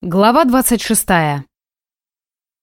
Глава 26.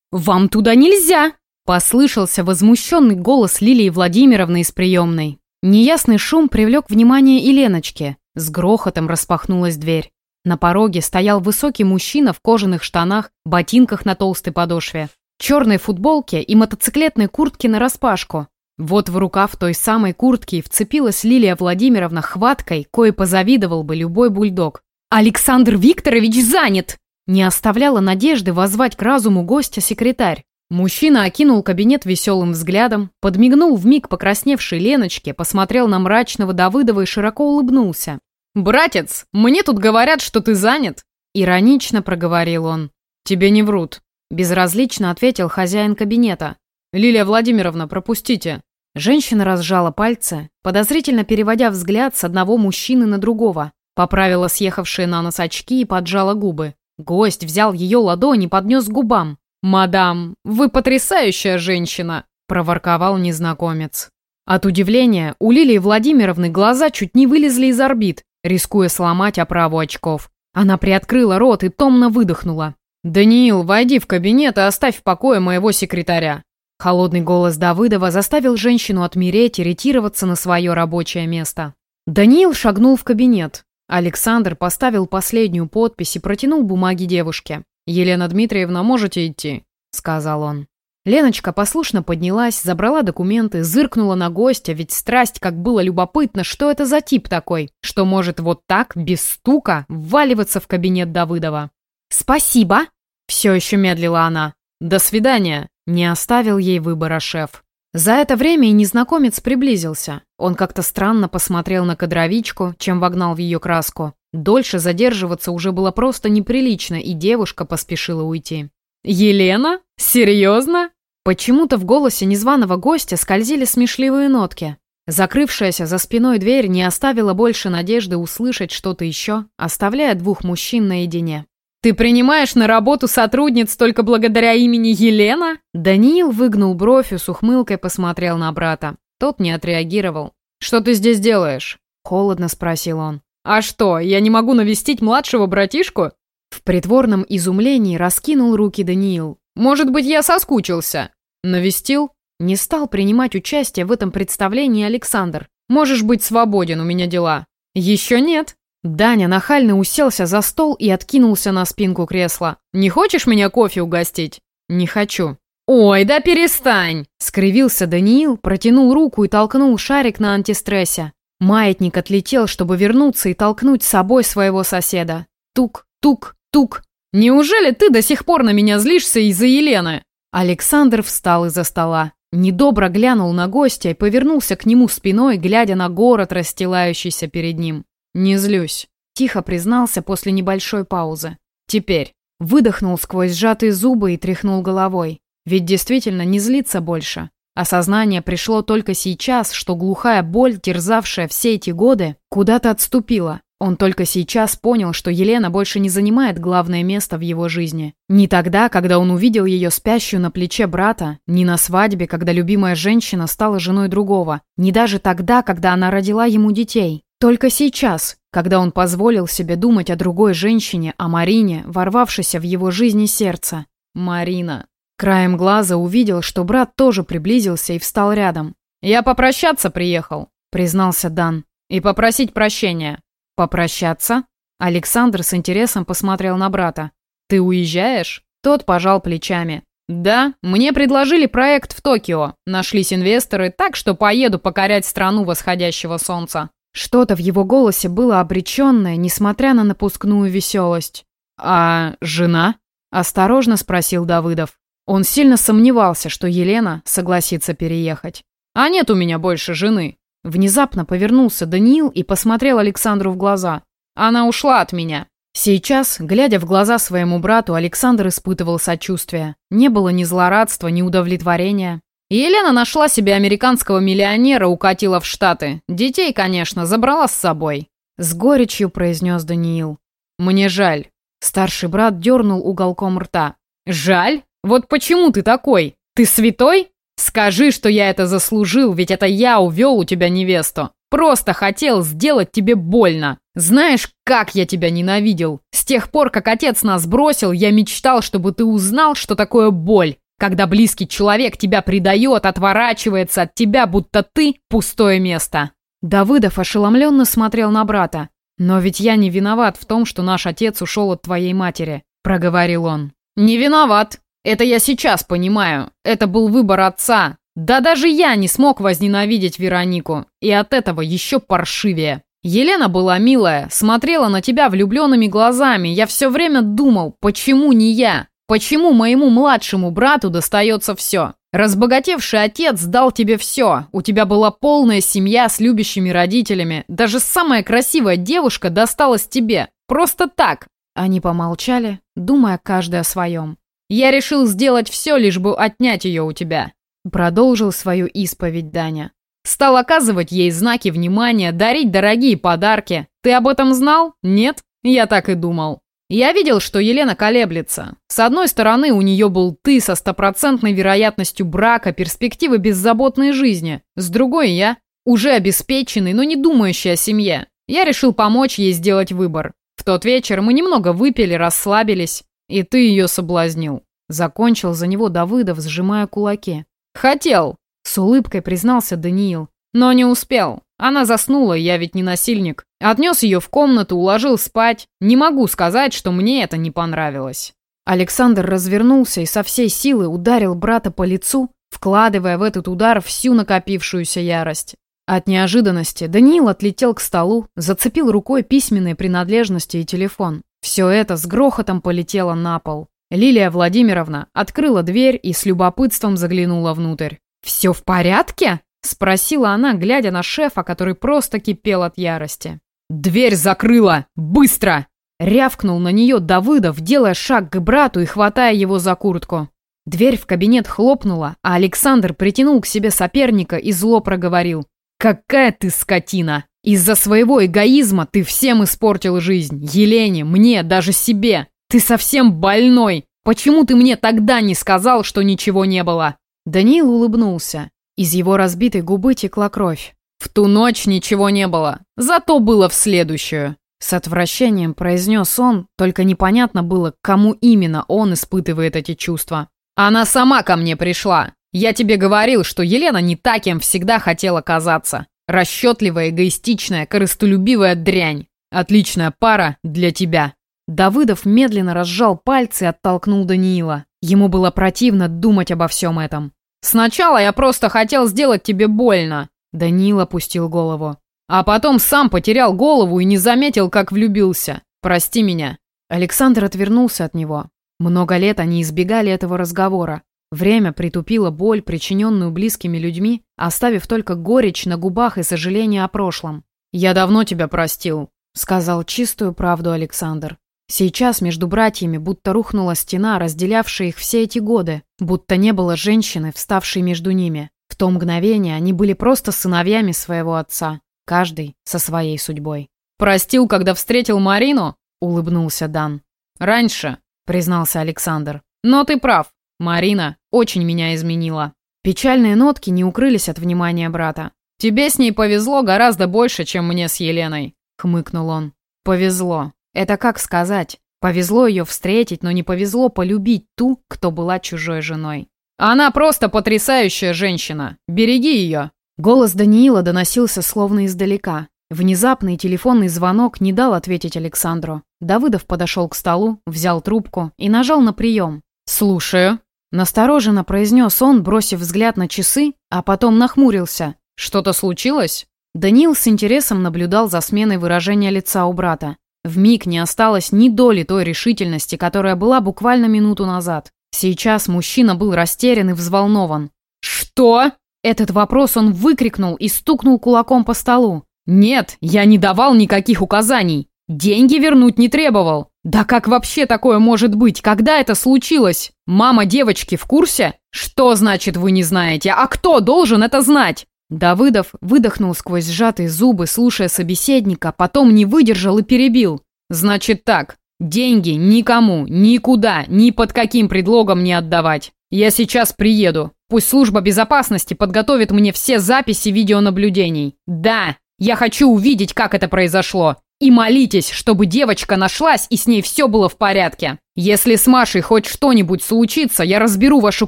«Вам туда нельзя!» – послышался возмущенный голос Лилии Владимировны из приемной. Неясный шум привлек внимание и Леночки. С грохотом распахнулась дверь. На пороге стоял высокий мужчина в кожаных штанах, ботинках на толстой подошве, черной футболке и мотоциклетной куртке нараспашку. Вот в рукав той самой куртки вцепилась Лилия Владимировна хваткой, кое позавидовал бы любой бульдог. «Александр Викторович занят!» Не оставляла надежды воззвать к разуму гостя секретарь. Мужчина окинул кабинет веселым взглядом, подмигнул в миг покрасневшей Леночке, посмотрел на мрачного Давыдова и широко улыбнулся. «Братец, мне тут говорят, что ты занят!» Иронично проговорил он. «Тебе не врут», — безразлично ответил хозяин кабинета. «Лилия Владимировна, пропустите». Женщина разжала пальцы, подозрительно переводя взгляд с одного мужчины на другого, поправила съехавшие на нос очки и поджала губы. Гость взял ее ладонь и поднес к губам. «Мадам, вы потрясающая женщина!» – проворковал незнакомец. От удивления у Лилии Владимировны глаза чуть не вылезли из орбит, рискуя сломать оправу очков. Она приоткрыла рот и томно выдохнула. «Даниил, войди в кабинет и оставь в покое моего секретаря». Холодный голос Давыдова заставил женщину отмереть и ретироваться на свое рабочее место. Даниил шагнул в кабинет. Александр поставил последнюю подпись и протянул бумаги девушке. «Елена Дмитриевна, можете идти», — сказал он. Леночка послушно поднялась, забрала документы, зыркнула на гостя, ведь страсть как было любопытно, что это за тип такой, что может вот так, без стука, вваливаться в кабинет Давыдова. «Спасибо!» — все еще медлила она. «До свидания!» — не оставил ей выбора шеф. За это время и незнакомец приблизился. Он как-то странно посмотрел на кадровичку, чем вогнал в ее краску. Дольше задерживаться уже было просто неприлично, и девушка поспешила уйти. «Елена? Серьезно?» Почему-то в голосе незваного гостя скользили смешливые нотки. Закрывшаяся за спиной дверь не оставила больше надежды услышать что-то еще, оставляя двух мужчин наедине. «Ты принимаешь на работу сотрудниц только благодаря имени Елена?» Даниил выгнул бровь и с ухмылкой посмотрел на брата. Тот не отреагировал. «Что ты здесь делаешь?» Холодно спросил он. «А что, я не могу навестить младшего братишку?» В притворном изумлении раскинул руки Даниил. «Может быть, я соскучился?» «Навестил?» Не стал принимать участие в этом представлении Александр. «Можешь быть свободен, у меня дела». «Еще нет», Даня нахально уселся за стол и откинулся на спинку кресла. «Не хочешь меня кофе угостить?» «Не хочу». «Ой, да перестань!» — скривился Даниил, протянул руку и толкнул шарик на антистрессе. Маятник отлетел, чтобы вернуться и толкнуть с собой своего соседа. Тук, тук, тук. «Неужели ты до сих пор на меня злишься из-за Елены?» Александр встал из-за стола. Недобро глянул на гостя и повернулся к нему спиной, глядя на город, расстилающийся перед ним. «Не злюсь», — тихо признался после небольшой паузы. «Теперь». Выдохнул сквозь сжатые зубы и тряхнул головой. Ведь действительно не злиться больше. Осознание пришло только сейчас, что глухая боль, терзавшая все эти годы, куда-то отступила. Он только сейчас понял, что Елена больше не занимает главное место в его жизни. Не тогда, когда он увидел ее спящую на плече брата, не на свадьбе, когда любимая женщина стала женой другого, не даже тогда, когда она родила ему детей. Только сейчас, когда он позволил себе думать о другой женщине, о Марине, ворвавшейся в его жизнь и сердце. Марина. Краем глаза увидел, что брат тоже приблизился и встал рядом. «Я попрощаться приехал», — признался Дан. «И попросить прощения». «Попрощаться?» Александр с интересом посмотрел на брата. «Ты уезжаешь?» Тот пожал плечами. «Да, мне предложили проект в Токио. Нашлись инвесторы, так что поеду покорять страну восходящего солнца». Что-то в его голосе было обреченное, несмотря на напускную веселость. «А жена?» – осторожно спросил Давыдов. Он сильно сомневался, что Елена согласится переехать. «А нет у меня больше жены». Внезапно повернулся Даниил и посмотрел Александру в глаза. «Она ушла от меня». Сейчас, глядя в глаза своему брату, Александр испытывал сочувствие. Не было ни злорадства, ни удовлетворения. Елена нашла себе американского миллионера, укатила в Штаты. Детей, конечно, забрала с собой. С горечью произнес Даниил. Мне жаль. Старший брат дернул уголком рта. Жаль? Вот почему ты такой? Ты святой? Скажи, что я это заслужил, ведь это я увел у тебя невесту. Просто хотел сделать тебе больно. Знаешь, как я тебя ненавидел? С тех пор, как отец нас бросил, я мечтал, чтобы ты узнал, что такое боль. Когда близкий человек тебя предает, отворачивается от тебя, будто ты – пустое место. Давыдов ошеломленно смотрел на брата. «Но ведь я не виноват в том, что наш отец ушел от твоей матери», – проговорил он. «Не виноват. Это я сейчас понимаю. Это был выбор отца. Да даже я не смог возненавидеть Веронику. И от этого еще паршивее. Елена была милая, смотрела на тебя влюбленными глазами. Я все время думал, почему не я? Почему моему младшему брату достается все? Разбогатевший отец дал тебе все. У тебя была полная семья с любящими родителями. Даже самая красивая девушка досталась тебе. Просто так. Они помолчали, думая каждый о своем. Я решил сделать все, лишь бы отнять ее у тебя. Продолжил свою исповедь Даня. Стал оказывать ей знаки внимания, дарить дорогие подарки. Ты об этом знал? Нет? Я так и думал. Я видел, что Елена колеблется. С одной стороны, у нее был ты со стопроцентной вероятностью брака, перспективы беззаботной жизни. С другой я, уже обеспеченный, но не думающий о семье. Я решил помочь ей сделать выбор. В тот вечер мы немного выпили, расслабились, и ты ее соблазнил. Закончил за него Давыдов, сжимая кулаки. «Хотел!» — с улыбкой признался Даниил. «Но не успел. Она заснула, я ведь не насильник. Отнес ее в комнату, уложил спать. Не могу сказать, что мне это не понравилось». Александр развернулся и со всей силы ударил брата по лицу, вкладывая в этот удар всю накопившуюся ярость. От неожиданности Даниил отлетел к столу, зацепил рукой письменные принадлежности и телефон. Все это с грохотом полетело на пол. Лилия Владимировна открыла дверь и с любопытством заглянула внутрь. «Все в порядке?» – спросила она, глядя на шефа, который просто кипел от ярости. «Дверь закрыла! Быстро!» Рявкнул на нее Давыдов, делая шаг к брату и хватая его за куртку. Дверь в кабинет хлопнула, а Александр притянул к себе соперника и зло проговорил. «Какая ты скотина! Из-за своего эгоизма ты всем испортил жизнь. Елене, мне, даже себе. Ты совсем больной. Почему ты мне тогда не сказал, что ничего не было?» Даниил улыбнулся. Из его разбитой губы текла кровь. «В ту ночь ничего не было. Зато было в следующую». С отвращением произнес он, только непонятно было, кому именно он испытывает эти чувства. «Она сама ко мне пришла. Я тебе говорил, что Елена не та, кем всегда хотела казаться. Расчетливая, эгоистичная, корыстолюбивая дрянь. Отличная пара для тебя». Давыдов медленно разжал пальцы и оттолкнул Даниила. Ему было противно думать обо всем этом. «Сначала я просто хотел сделать тебе больно», — Даниил опустил голову. «А потом сам потерял голову и не заметил, как влюбился. Прости меня». Александр отвернулся от него. Много лет они избегали этого разговора. Время притупило боль, причиненную близкими людьми, оставив только горечь на губах и сожаление о прошлом. «Я давно тебя простил», — сказал чистую правду Александр. Сейчас между братьями будто рухнула стена, разделявшая их все эти годы, будто не было женщины, вставшей между ними. В то мгновение они были просто сыновьями своего отца, каждый со своей судьбой. «Простил, когда встретил Марину?» — улыбнулся Дан. «Раньше», — признался Александр. «Но ты прав. Марина очень меня изменила». Печальные нотки не укрылись от внимания брата. «Тебе с ней повезло гораздо больше, чем мне с Еленой», — хмыкнул он. «Повезло. Это как сказать? Повезло ее встретить, но не повезло полюбить ту, кто была чужой женой. «Она просто потрясающая женщина! Береги ее!» Голос Даниила доносился словно издалека. Внезапный телефонный звонок не дал ответить Александру. Давыдов подошел к столу, взял трубку и нажал на прием. «Слушаю». Настороженно произнес он, бросив взгляд на часы, а потом нахмурился. «Что-то случилось?» Даниил с интересом наблюдал за сменой выражения лица у брата. В миг не осталось ни доли той решительности, которая была буквально минуту назад. Сейчас мужчина был растерян и взволнован. «Что?» Этот вопрос он выкрикнул и стукнул кулаком по столу. «Нет, я не давал никаких указаний. Деньги вернуть не требовал. Да как вообще такое может быть? Когда это случилось? Мама девочки в курсе? Что значит вы не знаете? А кто должен это знать? Давыдов выдохнул сквозь сжатые зубы, слушая собеседника, потом не выдержал и перебил. «Значит так, деньги никому, никуда, ни под каким предлогом не отдавать. Я сейчас приеду. Пусть служба безопасности подготовит мне все записи видеонаблюдений. Да, Я хочу увидеть, как это произошло. И молитесь, чтобы девочка нашлась и с ней все было в порядке. Если с Машей хоть что-нибудь случится, я разберу вашу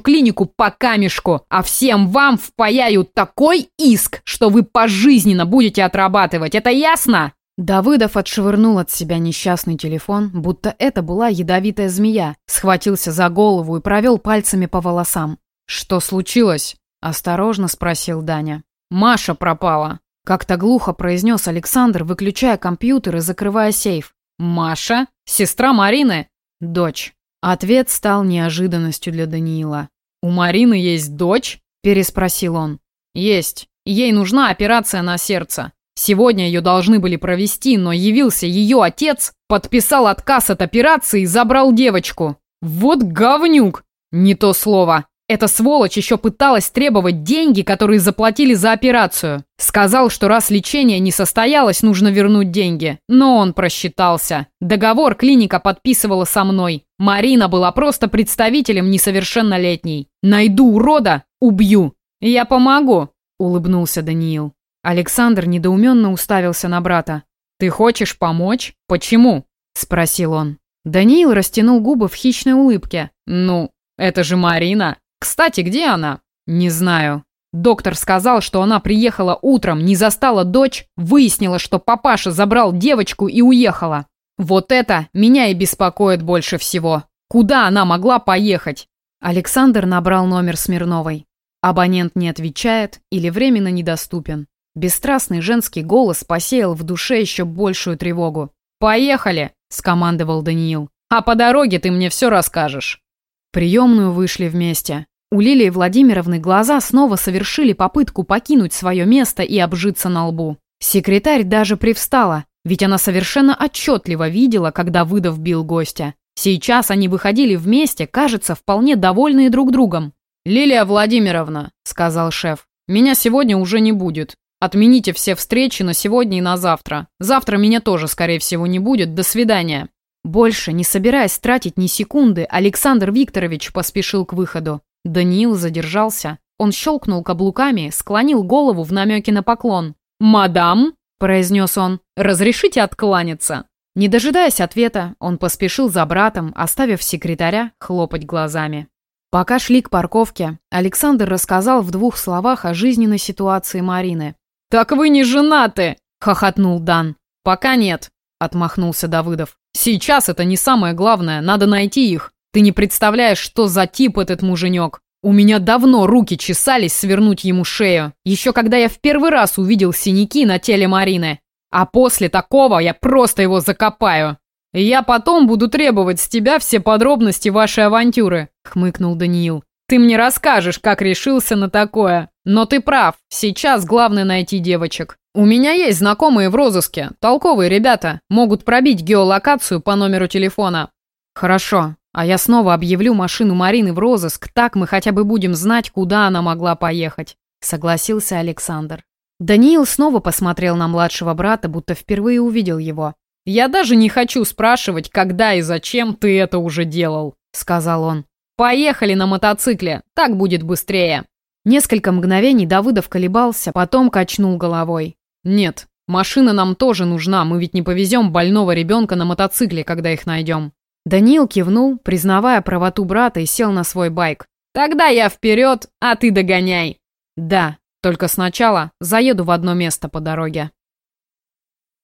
клинику по камешку, а всем вам впаяю такой иск, что вы пожизненно будете отрабатывать. Это ясно?» Давыдов отшвырнул от себя несчастный телефон, будто это была ядовитая змея, схватился за голову и провел пальцами по волосам. «Что случилось?» – осторожно спросил Даня. «Маша пропала», – как-то глухо произнес Александр, выключая компьютер и закрывая сейф. «Маша? Сестра Марины?» «Дочь». Ответ стал неожиданностью для Даниила. «У Марины есть дочь?» – переспросил он. «Есть. Ей нужна операция на сердце. Сегодня ее должны были провести, но явился ее отец, подписал отказ от операции и забрал девочку. Вот говнюк! Не то слово. Эта сволочь еще пыталась требовать деньги, которые заплатили за операцию. Сказал, что раз лечение не состоялось, нужно вернуть деньги. Но он просчитался. Договор клиника подписывала со мной. Марина была просто представителем несовершеннолетней. Найду урода, убью. Я помогу, улыбнулся Даниил. Александр недоуменно уставился на брата. «Ты хочешь помочь? Почему?» – спросил он. Даниил растянул губы в хищной улыбке. «Ну, это же Марина. Кстати, где она?» «Не знаю». Доктор сказал, что она приехала утром, не застала дочь, выяснила, что папаша забрал девочку и уехала. Вот это меня и беспокоит больше всего. Куда она могла поехать? Александр набрал номер Смирновой. Абонент не отвечает или временно недоступен. Бесстрастный женский голос посеял в душе еще большую тревогу. «Поехали!» – скомандовал Даниил. «А по дороге ты мне все расскажешь». Приемную вышли вместе. У Лилии Владимировны глаза снова совершили попытку покинуть свое место и обжиться на лбу. Секретарь даже привстала, ведь она совершенно отчетливо видела, когда выдав бил гостя. Сейчас они выходили вместе, кажется, вполне довольные друг другом. «Лилия Владимировна», — сказал шеф, — «меня сегодня уже не будет. Отмените все встречи на сегодня и на завтра. Завтра меня тоже, скорее всего, не будет. До свидания». Больше, не собираясь тратить ни секунды, Александр Викторович поспешил к выходу. Даниил задержался. Он щелкнул каблуками, склонил голову в намеке на поклон. «Мадам!» – произнес он. «Разрешите откланяться?» Не дожидаясь ответа, он поспешил за братом, оставив секретаря хлопать глазами. Пока шли к парковке, Александр рассказал в двух словах о жизненной ситуации Марины. «Так вы не женаты!» – хохотнул Дан. «Пока нет», – отмахнулся Давыдов. «Сейчас это не самое главное, надо найти их. Ты не представляешь, что за тип этот муженек. У меня давно руки чесались свернуть ему шею, еще когда я в первый раз увидел синяки на теле Марины. А после такого я просто его закопаю. я потом буду требовать с тебя все подробности вашей авантюры», – хмыкнул Даниил. «Ты мне расскажешь, как решился на такое». Но ты прав, сейчас главное найти девочек. У меня есть знакомые в розыске, толковые ребята, могут пробить геолокацию по номеру телефона. Хорошо, а я снова объявлю машину Марины в розыск, так мы хотя бы будем знать, куда она могла поехать, согласился Александр. Даниил снова посмотрел на младшего брата, будто впервые увидел его. «Я даже не хочу спрашивать, когда и зачем ты это уже делал», — сказал он. «Поехали на мотоцикле, так будет быстрее». Несколько мгновений Давыдов колебался, потом качнул головой. «Нет, машина нам тоже нужна, мы ведь не повезем больного ребенка на мотоцикле, когда их найдем». Даниил кивнул, признавая правоту брата, и сел на свой байк. «Тогда я вперед, а ты догоняй». «Да, только сначала заеду в одно место по дороге».